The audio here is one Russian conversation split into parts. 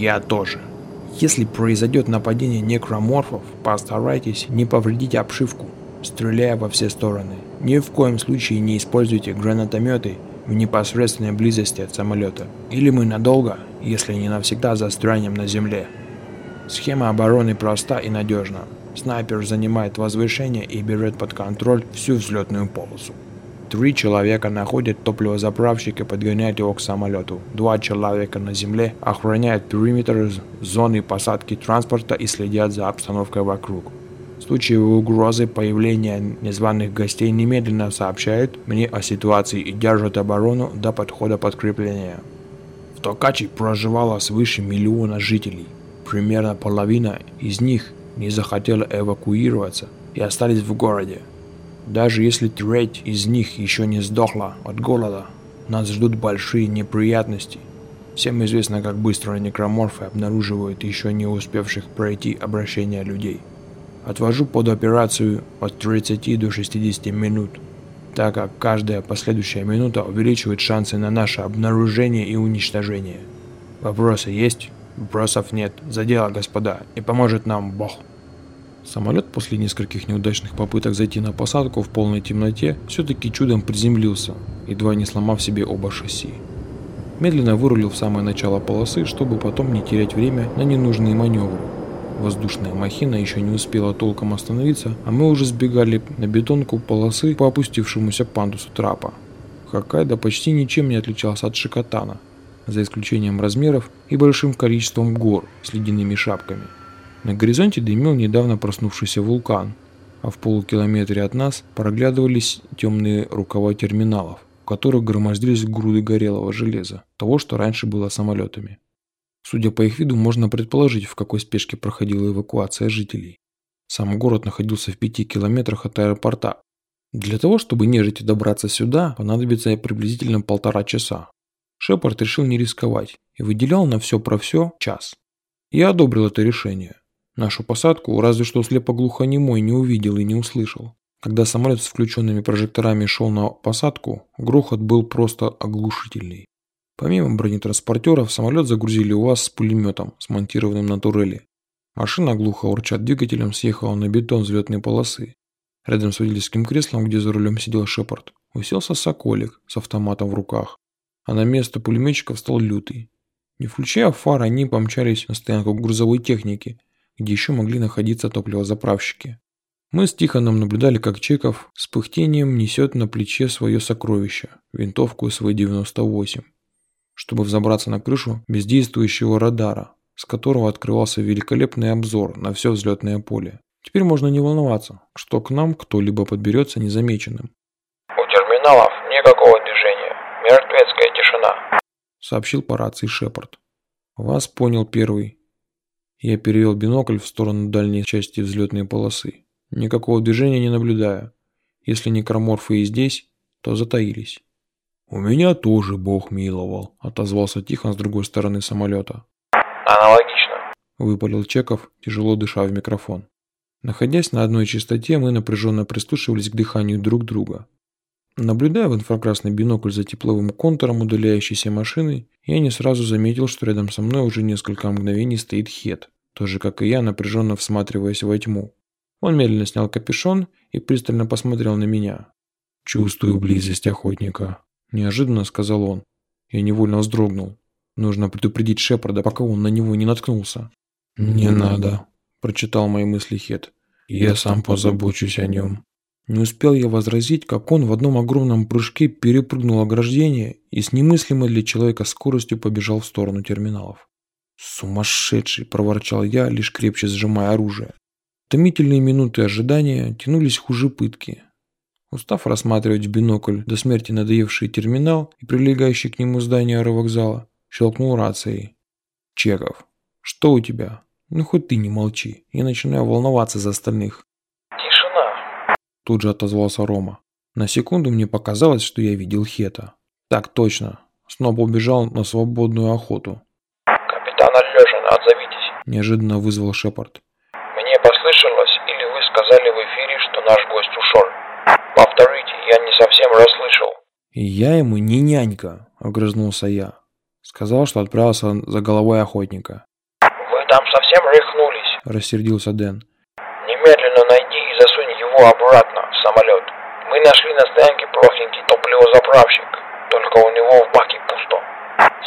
Я тоже. Если произойдет нападение некроморфов, постарайтесь не повредить обшивку, стреляя во все стороны. Ни в коем случае не используйте гранатометы в непосредственной близости от самолета. Или мы надолго, если не навсегда, застрянем на земле. Схема обороны проста и надежна. Снайпер занимает возвышение и берет под контроль всю взлетную полосу. Три человека находят топливозаправщик и подгоняют его к самолету. Два человека на земле охраняют периметр зоны посадки транспорта и следят за обстановкой вокруг. В случае угрозы появления незваных гостей немедленно сообщают мне о ситуации и держат оборону до подхода подкрепления. В Токачи проживало свыше миллиона жителей. Примерно половина из них не захотела эвакуироваться и остались в городе. Даже если треть из них еще не сдохла от голода, нас ждут большие неприятности. Всем известно, как быстро некроморфы обнаруживают еще не успевших пройти обращение людей. Отвожу под операцию от 30 до 60 минут, так как каждая последующая минута увеличивает шансы на наше обнаружение и уничтожение. Вопросы есть? Вопросов нет. За дело, господа, и поможет нам Бог. Самолет после нескольких неудачных попыток зайти на посадку в полной темноте все-таки чудом приземлился, едва не сломав себе оба шасси. Медленно вырулил в самое начало полосы, чтобы потом не терять время на ненужные маневры. Воздушная махина еще не успела толком остановиться, а мы уже сбегали на бетонку полосы по опустившемуся пандусу трапа. Хоккайдо почти ничем не отличался от Шикотана, за исключением размеров и большим количеством гор с ледяными шапками – на горизонте дымил недавно проснувшийся вулкан, а в полукилометре от нас проглядывались темные рукава терминалов, в которых громоздились груды горелого железа, того, что раньше было самолетами. Судя по их виду, можно предположить, в какой спешке проходила эвакуация жителей. Сам город находился в пяти километрах от аэропорта. Для того, чтобы нежити добраться сюда, понадобится приблизительно полтора часа. Шепард решил не рисковать и выделял на все про все час. Я одобрил это решение. Нашу посадку разве что слепоглухонемой не увидел и не услышал. Когда самолет с включенными прожекторами шел на посадку, грохот был просто оглушительный. Помимо бронетранспортера, в самолет загрузили УАЗ с пулеметом, смонтированным на турели. Машина, глухо урча двигателем, съехала на бетон взлетной полосы. Рядом с водительским креслом, где за рулем сидел Шепард, уселся Соколик с автоматом в руках, а на место пулеметчика встал Лютый. Не включая фар, они помчались на стоянку грузовой техники – где еще могли находиться топливозаправщики. Мы с Тихоном наблюдали, как Чеков с пыхтением несет на плече свое сокровище – винтовку СВ-98, чтобы взобраться на крышу бездействующего радара, с которого открывался великолепный обзор на все взлетное поле. Теперь можно не волноваться, что к нам кто-либо подберется незамеченным. «У терминалов никакого движения, мертвецкая тишина», – сообщил по рации Шепард. «Вас понял первый», я перевел бинокль в сторону дальней части взлетной полосы. Никакого движения не наблюдаю. Если некроморфы и здесь, то затаились. «У меня тоже Бог миловал», – отозвался Тихон с другой стороны самолета. «Аналогично», – выпалил Чеков, тяжело дыша в микрофон. Находясь на одной частоте, мы напряженно прислушивались к дыханию друг друга. Наблюдая в инфракрасный бинокль за тепловым контуром удаляющейся машины, я не сразу заметил, что рядом со мной уже несколько мгновений стоит Хет, тоже как и я, напряженно всматриваясь во тьму. Он медленно снял капюшон и пристально посмотрел на меня. «Чувствую близость охотника», – неожиданно сказал он. Я невольно вздрогнул. Нужно предупредить Шепарда, пока он на него не наткнулся. «Не надо», – прочитал мои мысли Хет. «Я сам позабочусь о нем». Не успел я возразить, как он в одном огромном прыжке перепрыгнул ограждение и с немыслимой для человека скоростью побежал в сторону терминалов. «Сумасшедший!» – проворчал я, лишь крепче сжимая оружие. Томительные минуты ожидания тянулись хуже пытки. Устав рассматривать в бинокль до смерти надоевший терминал и прилегающий к нему здание аэровокзала, щелкнул рацией. «Чеков, что у тебя? Ну хоть ты не молчи, я начинаю волноваться за остальных». Тут же отозвался Рома. На секунду мне показалось, что я видел Хета. Так точно. Снова убежал на свободную охоту. «Капитан Алешин, отзовитесь!» Неожиданно вызвал Шепард. «Мне послышалось, или вы сказали в эфире, что наш гость ушел? Повторите, я не совсем расслышал». «Я ему не нянька», — огрызнулся я. Сказал, что отправился за головой охотника. там совсем рехнулись?» – рассердился Дэн. «Немедленно найди его обратно в самолет. Мы нашли на стоянке простенький топливозаправщик, только у него в баке пусто.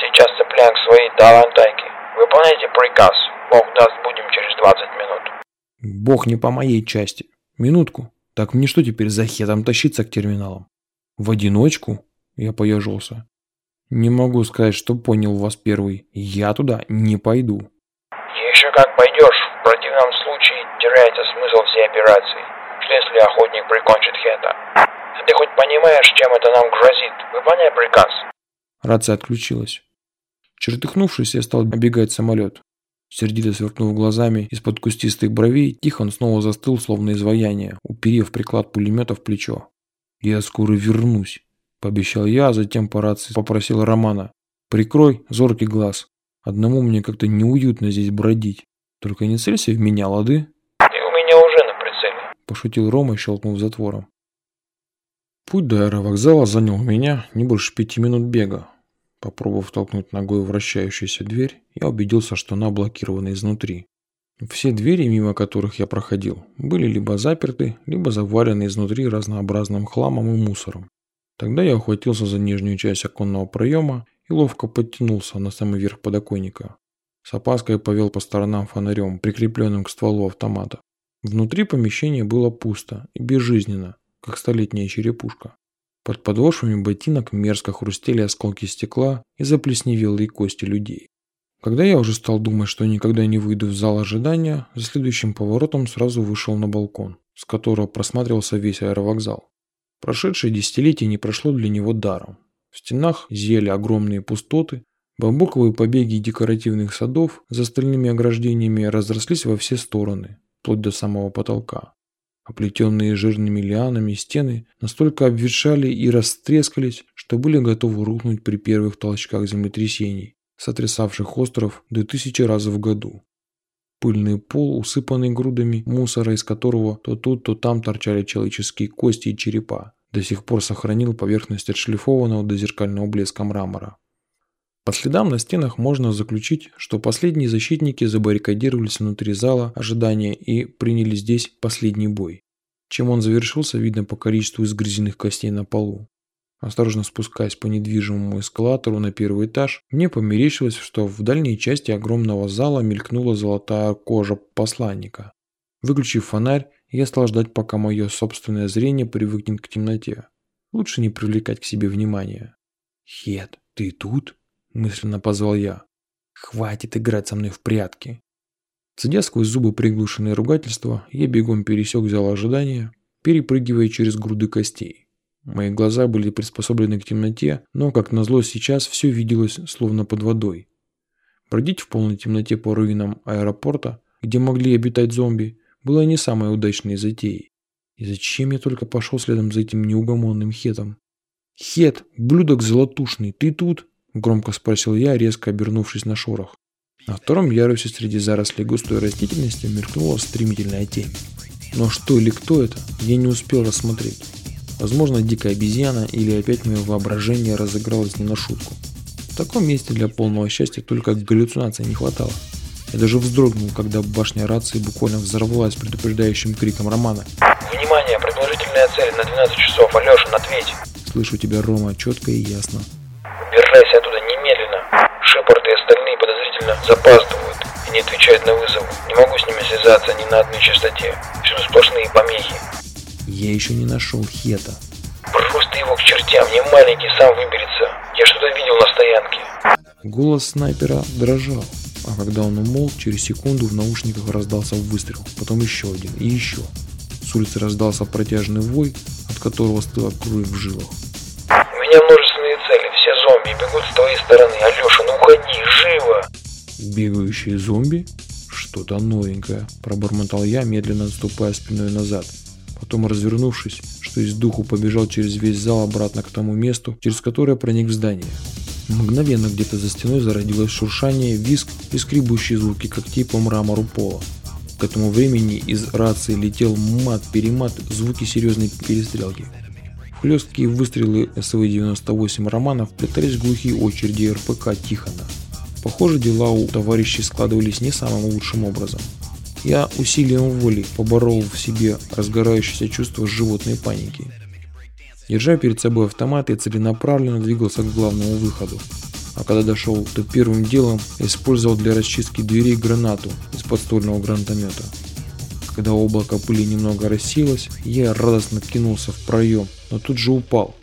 Сейчас цепляем к своей тарантайке. Выполняйте приказ. Бог даст, будем через 20 минут». «Бог не по моей части. Минутку. Так мне что теперь за хетом тащиться к терминалам? В одиночку?» Я поежился. «Не могу сказать, что понял вас первый. Я туда не пойду». «Еще как пойдешь. В противном случае теряется смысл всей операции. Что если охотник прикончит Хета? А ты хоть понимаешь, чем это нам грозит? Выполняй приказ». Рация отключилась. Чертыхнувшись, я стал оббегать самолет. Сердито сверкнув глазами из-под кустистых бровей, Тихон снова застыл, словно изваяние, уперев приклад пулемета в плечо. «Я скоро вернусь», – пообещал я, а затем по рации попросил Романа. «Прикрой зоркий глаз. Одному мне как-то неуютно здесь бродить. Только не целься в меня, лады?» «Ты у меня уже на прицеле», – пошутил Рома, щелкнув затвором. Путь до аэровокзала занял у меня не больше пяти минут бега. Попробовав толкнуть ногой вращающуюся дверь, я убедился, что она блокирована изнутри. Все двери, мимо которых я проходил, были либо заперты, либо заварены изнутри разнообразным хламом и мусором. Тогда я ухватился за нижнюю часть оконного проема и ловко подтянулся на самый верх подоконника. С опаской повел по сторонам фонарем, прикрепленным к стволу автомата. Внутри помещения было пусто и безжизненно, как столетняя черепушка. Под подошвами ботинок мерзко хрустели осколки стекла и заплесневелые кости людей. Когда я уже стал думать, что никогда не выйду в зал ожидания, за следующим поворотом сразу вышел на балкон, с которого просматривался весь аэровокзал. Прошедшее десятилетие не прошло для него даром. В стенах зияли огромные пустоты, бамбуковые побеги декоративных садов за стальными ограждениями разрослись во все стороны, вплоть до самого потолка. Оплетенные жирными лианами стены настолько обветшали и растрескались, что были готовы рухнуть при первых толчках землетрясений, сотрясавших остров до тысячи раз в году. Пыльный пол, усыпанный грудами мусора, из которого то тут, то там торчали человеческие кости и черепа, до сих пор сохранил поверхность отшлифованного до зеркального блеска мрамора. По следам на стенах можно заключить, что последние защитники забаррикадировались внутри зала ожидания и приняли здесь последний бой. Чем он завершился, видно по количеству изгрызенных костей на полу. Осторожно спускаясь по недвижимому эскалатору на первый этаж, мне померещилось, что в дальней части огромного зала мелькнула золотая кожа посланника. Выключив фонарь, я стал ждать, пока мое собственное зрение привыкнет к темноте. Лучше не привлекать к себе внимания. «Хет, ты тут?» Мысленно позвал я. Хватит играть со мной в прятки. Цедя сквозь зубы приглушенные ругательства, я бегом пересек зал ожидания, перепрыгивая через груды костей. Мои глаза были приспособлены к темноте, но, как назло, сейчас все виделось словно под водой. Бродить в полной темноте по руинам аэропорта, где могли обитать зомби, было не самой удачной затеей. И зачем я только пошел следом за этим неугомонным Хетом? Хет, блюдок золотушный, ты тут? Громко спросил я, резко обернувшись на шорох. На втором ярусе среди зарослей густой растительности мелькнула стремительная тень. Но что или кто это, я не успел рассмотреть. Возможно, дикая обезьяна или опять мое воображение разыгралось не на шутку. В таком месте для полного счастья только галлюцинации не хватало. Я даже вздрогнул, когда башня рации буквально взорвалась предупреждающим криком Романа. «Внимание! Предположительная цель на 12 часов! Алешин, ответь!» Слышу тебя, Рома, четко и ясно. Убирайся оттуда немедленно. Шепард и остальные подозрительно запаздывают и не отвечают на вызов. Не могу с ними связаться ни на одной частоте. Всюду сплошные помехи. Я еще не нашел Хета. Просто его к чертям, не маленький, сам выберется. Я что-то видел на стоянке. Голос снайпера дрожал. А когда он умолк, через секунду в наушниках раздался выстрел, потом еще один и еще. С улицы раздался протяжный вой, от которого стыла кровь в жилах. Зомби бегут с твоей стороны. Алеша, ну уходи, живо!» «Бегающие зомби? Что-то новенькое», – пробормотал я, медленно отступая спиной назад. Потом, развернувшись, что из духу побежал через весь зал обратно к тому месту, через которое проник в здание. Мгновенно где-то за стеной зародилось шуршание, виск и скребущие звуки когтей по мрамору пола. К этому времени из рации летел мат-перемат, звуки серьезной перестрелки. Хлесткие выстрелы СВ-98 Романа вплетались в глухие очереди РПК Тихона. Похоже, дела у товарищей складывались не самым лучшим образом. Я усилием воли поборол в себе разгорающееся чувство животной паники. Держа перед собой автомат, я целенаправленно двигался к главному выходу. А когда дошел, то первым делом использовал для расчистки дверей гранату из подствольного гранатомета. Когда облако пыли немного рассеялось, я радостно кинулся в проем, но тут же упал,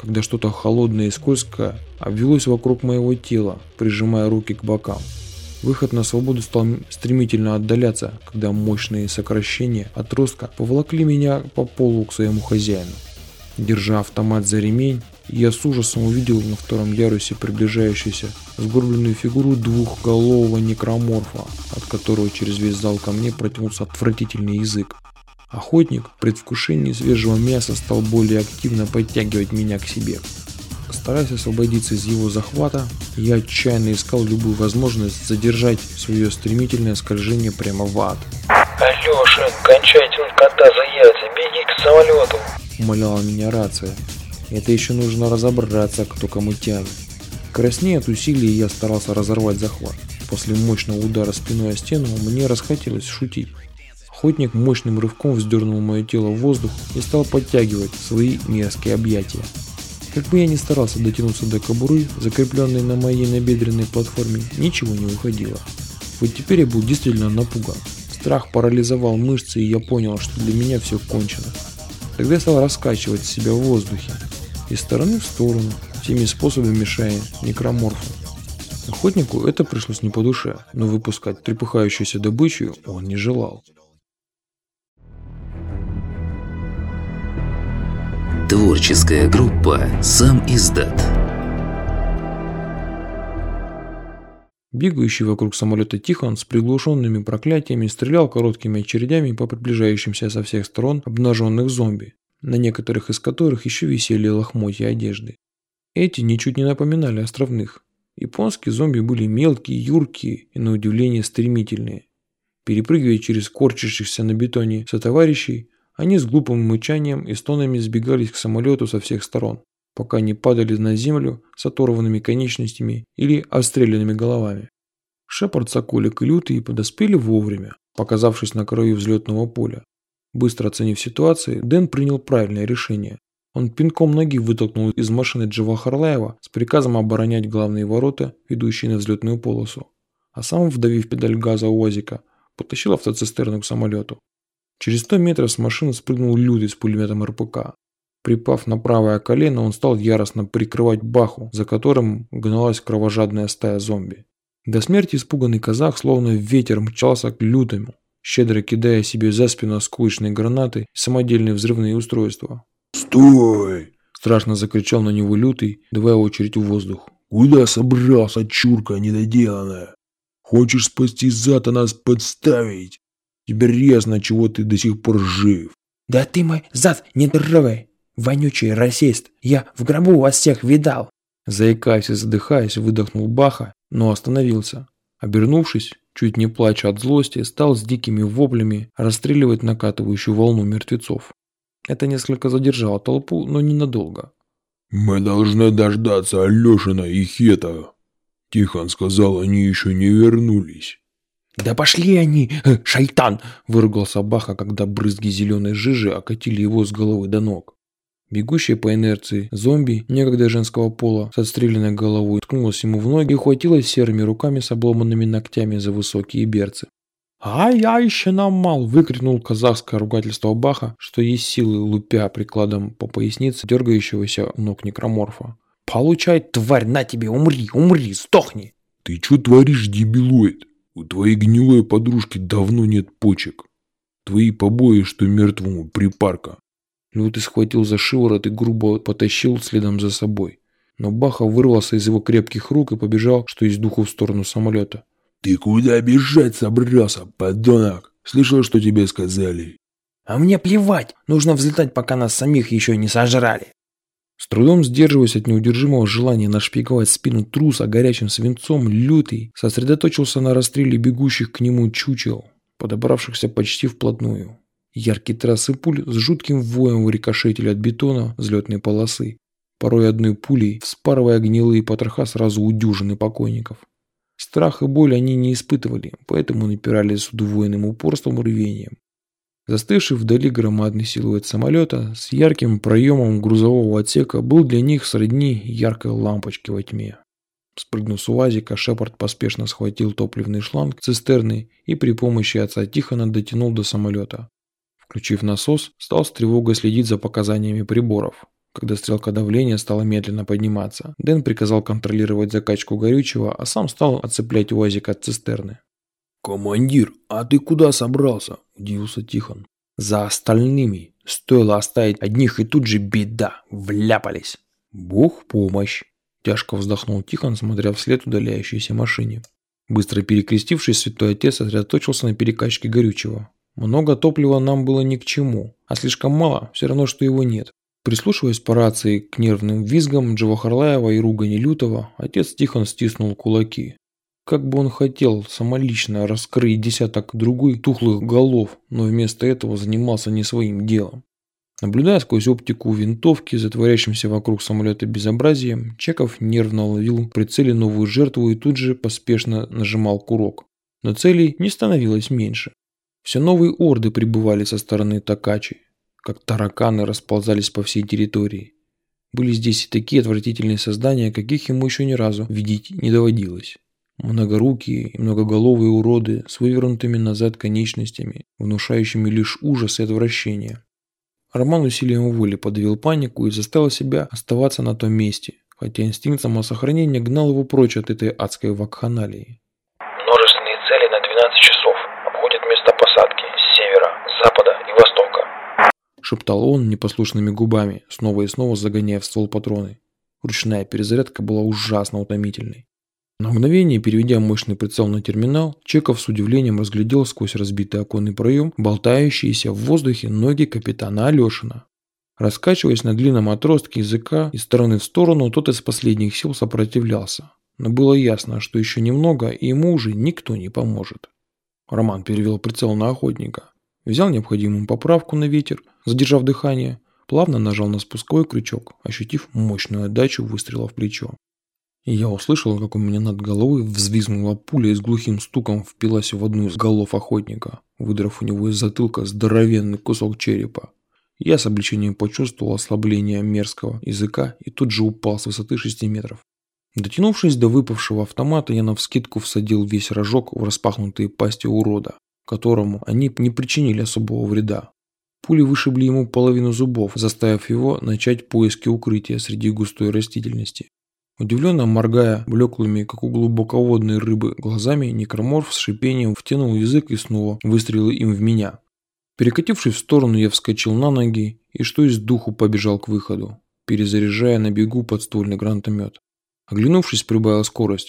когда что-то холодное и скользкое обвелось вокруг моего тела, прижимая руки к бокам. Выход на свободу стал стремительно отдаляться, когда мощные сокращения отростка поволокли меня по полу к своему хозяину. Держа автомат за ремень, я с ужасом увидел на втором ярусе приближающуюся сгорбленную фигуру двухголового некроморфа, от которого через весь зал ко мне протянулся отвратительный язык. Охотник в предвкушении свежего мяса стал более активно подтягивать меня к себе. Стараясь освободиться из его захвата, я отчаянно искал любую возможность задержать свое стремительное скольжение прямо в ад. Алеша, кончай тянуть кота за яйца, беги к самолету. Умоляла меня рация. Это еще нужно разобраться, кто кому тянет. Краснея от усилий, я старался разорвать захват. После мощного удара спиной о стену мне расхотелось шутить. Охотник мощным рывком вздернул мое тело в воздух и стал подтягивать свои мерзкие объятия. Как бы я ни старался дотянуться до кобуры, закрепленной на моей набедренной платформе, ничего не выходило. Вот теперь я был действительно напуган. Страх парализовал мышцы, и я понял, что для меня все кончено. Тогда я стал раскачивать себя в воздухе, из стороны в сторону, всеми способами мешая некроморфу. Охотнику это пришлось не по душе, но выпускать трепыхающуюся добычу он не желал. Творческая группа «Сам издат». Бегающий вокруг самолета Тихон с приглушенными проклятиями стрелял короткими очередями по приближающимся со всех сторон обнаженных зомби, на некоторых из которых еще висели лохмотья одежды. Эти ничуть не напоминали островных. Японские зомби были мелкие, юркие и на удивление стремительные. Перепрыгивая через корчащихся на бетоне сотоварищей, они с глупым мычанием и стонами сбегались к самолету со всех сторон, пока не падали на землю с оторванными конечностями или отстрелянными головами. Шепард, Соколик и Лютый подоспели вовремя, показавшись на краю взлетного поля. Быстро оценив ситуацию, Дэн принял правильное решение. Он пинком ноги вытолкнул из машины Джива Харлаева с приказом оборонять главные ворота, ведущие на взлетную полосу. А сам, вдавив педаль газа УАЗика, потащил автоцистерну к самолету. Через 100 метров с машины спрыгнул Люд с пулеметом РПК. Припав на правое колено, он стал яростно прикрывать Баху, за которым гналась кровожадная стая зомби. До смерти испуганный казах словно ветер мчался к лютому, щедро кидая себе за спину осколочные гранаты и самодельные взрывные устройства. «Стой!» – страшно закричал на него лютый, давая очередь в воздух. «Куда собрался, чурка недоделанная? Хочешь спасти зад, а нас подставить? Теперь ясно, чего ты до сих пор жив. Да ты мой зад не дрывай, вонючий расист. Я в гробу вас всех видал. Заикаясь и задыхаясь, выдохнул Баха, но остановился. Обернувшись, чуть не плача от злости, стал с дикими воплями расстреливать накатывающую волну мертвецов. Это несколько задержало толпу, но ненадолго. «Мы должны дождаться Алешина и Хета», – Тихон сказал, они еще не вернулись. «Да пошли они, э, шайтан!» – выругался Баха, когда брызги зеленой жижи окатили его с головы до ног. Бегущая по инерции зомби, некогда женского пола, с отстрелянной головой, ткнулась ему в ноги и ухватилась серыми руками с обломанными ногтями за высокие берцы. «Ай, я еще намал!» – выкрикнул казахское ругательство Баха, что есть силы лупя прикладом по пояснице дергающегося ног некроморфа. «Получай, тварь, на тебе, умри, умри, сдохни!» «Ты что творишь, дебилоид?» У твоей гнилой подружки давно нет почек. Твои побои, что мертвому припарка. Лютый схватил за шиворот и грубо потащил следом за собой. Но Баха вырвался из его крепких рук и побежал, что из духу в сторону самолета. «Ты куда бежать собрался, подонок? Слышал, что тебе сказали?» «А мне плевать! Нужно взлетать, пока нас самих еще не сожрали!» С трудом сдерживаясь от неудержимого желания нашпиговать спину труса горячим свинцом, лютый сосредоточился на расстреле бегущих к нему чучел, подобравшихся почти вплотную. Яркие трассы пуль с жутким воем рикошетили от бетона взлетной полосы, порой одной пулей вспарывая гнилые потроха сразу у покойников. Страх и боль они не испытывали, поэтому напирали с удвоенным упорством и рвением. Застывший вдали громадный силуэт самолета с ярким проемом грузового отсека был для них сродни яркой лампочки во тьме. Спрыгнув с УАЗика, Шепард поспешно схватил топливный шланг цистерны и при помощи отца Тихона дотянул до самолета. Включив насос, стал с тревогой следить за показаниями приборов. Когда стрелка давления стала медленно подниматься, Дэн приказал контролировать закачку горючего, а сам стал отцеплять УАЗик от цистерны. «Командир, а ты куда собрался?» – удивился Тихон. «За остальными. Стоило оставить одних, и тут же беда. Вляпались. Бог помощь!» Тяжко вздохнул Тихон, смотря вслед удаляющейся машине. Быстро перекрестившись, святой отец сосредоточился на перекачке горючего. Много топлива нам было ни к чему, а слишком мало, все равно, что его нет. Прислушиваясь по рации к нервным визгам Джавахарлаева и ругани Лютова, отец Тихон стиснул кулаки. Как бы он хотел самолично раскрыть десяток другой тухлых голов, но вместо этого занимался не своим делом. Наблюдая сквозь оптику винтовки за творящимся вокруг самолета безобразием, Чеков нервно ловил в прицеле новую жертву и тут же поспешно нажимал курок. Но целей не становилось меньше. Все новые орды прибывали со стороны Такачи, как тараканы расползались по всей территории. Были здесь и такие отвратительные создания, каких ему еще ни разу видеть не доводилось. Многорукие и многоголовые уроды с вывернутыми назад конечностями, внушающими лишь ужас и отвращение. Роман усилием воли подавил панику и заставил себя оставаться на том месте, хотя инстинкт самосохранения гнал его прочь от этой адской вакханалии. Множественные цели на 12 часов обходят место посадки с севера, запада и востока. Шептал он непослушными губами, снова и снова загоняя в ствол патроны. Ручная перезарядка была ужасно утомительной. На мгновение, переведя мощный прицел на терминал, Чеков с удивлением разглядел сквозь разбитый оконный проем болтающиеся в воздухе ноги капитана Алешина. Раскачиваясь на длинном отростке языка из стороны в сторону, тот из последних сил сопротивлялся. Но было ясно, что еще немного, и ему уже никто не поможет. Роман перевел прицел на охотника. Взял необходимую поправку на ветер, задержав дыхание, плавно нажал на спусковой крючок, ощутив мощную отдачу выстрела в плечо. И я услышал, как у меня над головой взвизгнула пуля и с глухим стуком впилась в одну из голов охотника, выдрав у него из затылка здоровенный кусок черепа. Я с облегчением почувствовал ослабление мерзкого языка и тут же упал с высоты 6 метров. Дотянувшись до выпавшего автомата, я навскидку всадил весь рожок в распахнутые пасти урода, которому они не причинили особого вреда. Пули вышибли ему половину зубов, заставив его начать поиски укрытия среди густой растительности. Удивленно моргая блеклыми, как у глубоководной рыбы, глазами, некроморф с шипением втянул язык и снова выстрелил им в меня. Перекатившись в сторону, я вскочил на ноги и что из духу побежал к выходу, перезаряжая на бегу подствольный гранатомет. Оглянувшись, прибавил скорость,